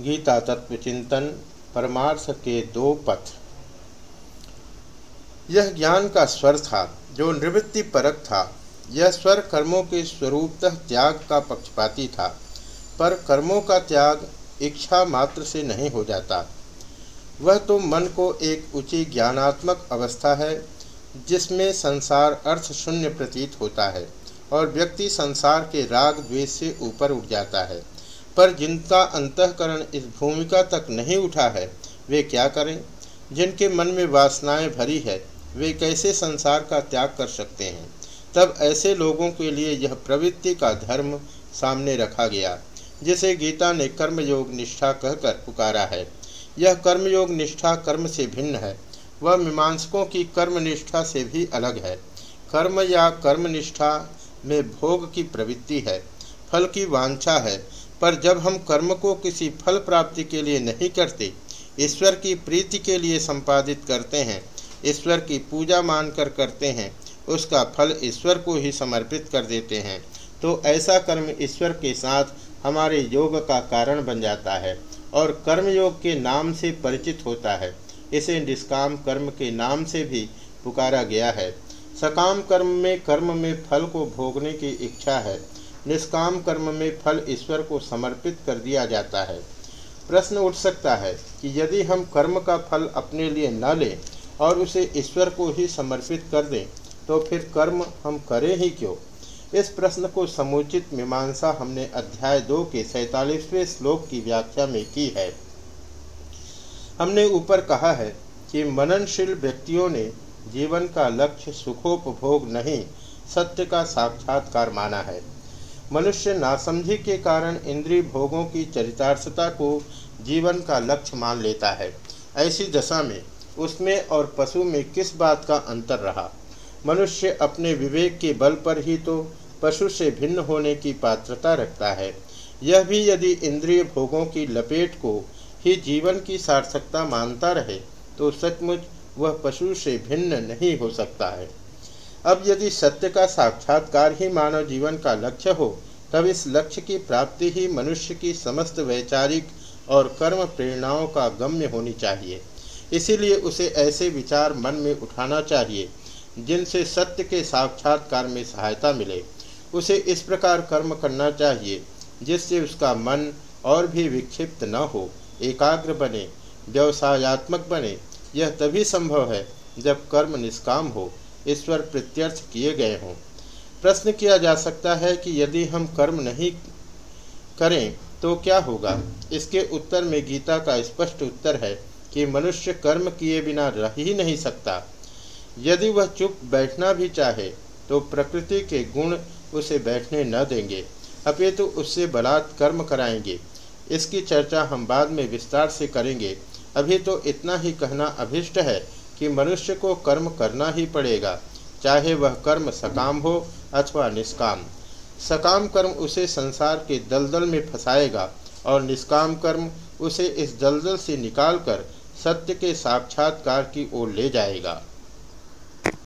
गीता तत्व चिंतन, परमार्थ के दो पथ। यह ज्ञान का स्वर था, जो निवृत्ति परक था। यह स्वर कर्मों के स्वरूपतः त्याग का पक्षपाती था, पर कर्मों का त्याग इच्छा मात्र से नहीं हो जाता। वह तो मन को एक ऊँची ज्ञानात्मक अवस्था है, जिसमें संसार अर्थ शून्य प्रतीत होता है, और व्यक्ति संसार के राग द्वेष से ऊपर उठ जाता है। पर जिनका अंतकरण इस भूमिका तक नहीं उठा है, वे क्या करें? जिनके मन में वासनाएँ भरी है, वे कैसे संसार का त्याग कर सकते हैं? तब ऐसे लोगों के लिए यह प्रवृत्ति का धर्म सामने रखा गया, जिसे गीता ने कर्मयोग निष्ठा कहकर पुकारा है। यह कर्मयोग निष्ठा कर्म से भिन्न है, वह मीमांसकों की कर्मनिष्ठा से भी अलग है। कर्म या कर्मनिष्ठा में भोग की प्रवृत्ति है, फल की वांछा है पर जब हम कर्म को किसी फल प्राप्ति के लिए नहीं करते, ईश्वर की प्रीति के लिए संपादित करते हैं, ईश्वर की पूजा मानकर करते हैं, उसका फल ईश्वर को ही समर्पित कर देते हैं तो ऐसा कर्म ईश्वर के साथ हमारे योग का कारण बन जाता है और कर्मयोग के नाम से परिचित होता है। इसे निष्काम कर्म के नाम से भी पुकारा गया है। सकाम कर्म में कर्म में फल को भोगने की इच्छा है। निष्काम कर्म में फल ईश्वर को समर्पित कर दिया जाता है। प्रश्न उठ सकता है कि यदि हम कर्म का फल अपने लिए न लें और उसे ईश्वर को ही समर्पित कर दें तो फिर कर्म हम करें ही क्यों? इस प्रश्न को समुचित मीमांसा हमने अध्याय दो के सैतालीसवें श्लोक की व्याख्या में की है। हमने ऊपर कहा है कि मननशील व्यक्तियों ने जीवन का लक्ष्य सुखोपभोग नहीं, सत्य का साक्षात्कार माना है। मनुष्य नासमझी के कारण इंद्रिय भोगों की चरितार्थता को जीवन का लक्ष्य मान लेता है। ऐसी दशा में उसमें और पशु में किस बात का अंतर रहा? मनुष्य अपने विवेक के बल पर ही तो पशु से भिन्न होने की पात्रता रखता है। यह भी यदि इंद्रिय भोगों की लपेट को ही जीवन की सार्थकता मानता रहे तो सचमुच वह पशु से भिन्न नहीं हो सकता है। अब यदि सत्य का साक्षात्कार ही मानव जीवन का लक्ष्य हो, तब इस लक्ष्य की प्राप्ति ही मनुष्य की समस्त वैचारिक और कर्म प्रेरणाओं का गम्य होनी चाहिए। इसीलिए उसे ऐसे विचार मन में उठाना चाहिए, जिनसे सत्य के साक्षात्कार में सहायता मिले। उसे इस प्रकार कर्म करना चाहिए, जिससे उसका मन और भी विक्षिप्त न हो, एकाग्र बने, व्यवसायत्मक बने। यह तभी संभव है जब कर्म निष्काम हो। ईश्वर प्रत्यर्थ किए गए हों। प्रश्न किया जा सकता है कि यदि हम कर्म नहीं करें तो क्या होगा? इसके उत्तर में गीता का स्पष्ट उत्तर है कि मनुष्य कर्म किए बिना रह ही नहीं सकता। यदि वह चुप बैठना भी चाहे तो प्रकृति के गुण उसे बैठने न देंगे। अपितु तो उससे बलात् कर्म कराएँगे। इसकी चर्चा हम बाद में विस्तार से करेंगे। अभी तो इतना ही कहना अभिष्ट है। कि मनुष्य को कर्म करना ही पड़ेगा, चाहे वह कर्म सकाम हो अथवा निष्काम। सकाम कर्म उसे संसार के दलदल में फंसाएगा और निष्काम कर्म उसे इस दलदल से निकालकर सत्य के साक्षात्कार की ओर ले जाएगा।